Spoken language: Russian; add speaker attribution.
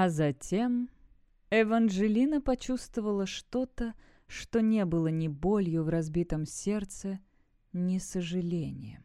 Speaker 1: А затем Эванжелина почувствовала что-то, что не было ни болью в разбитом сердце, ни сожалением.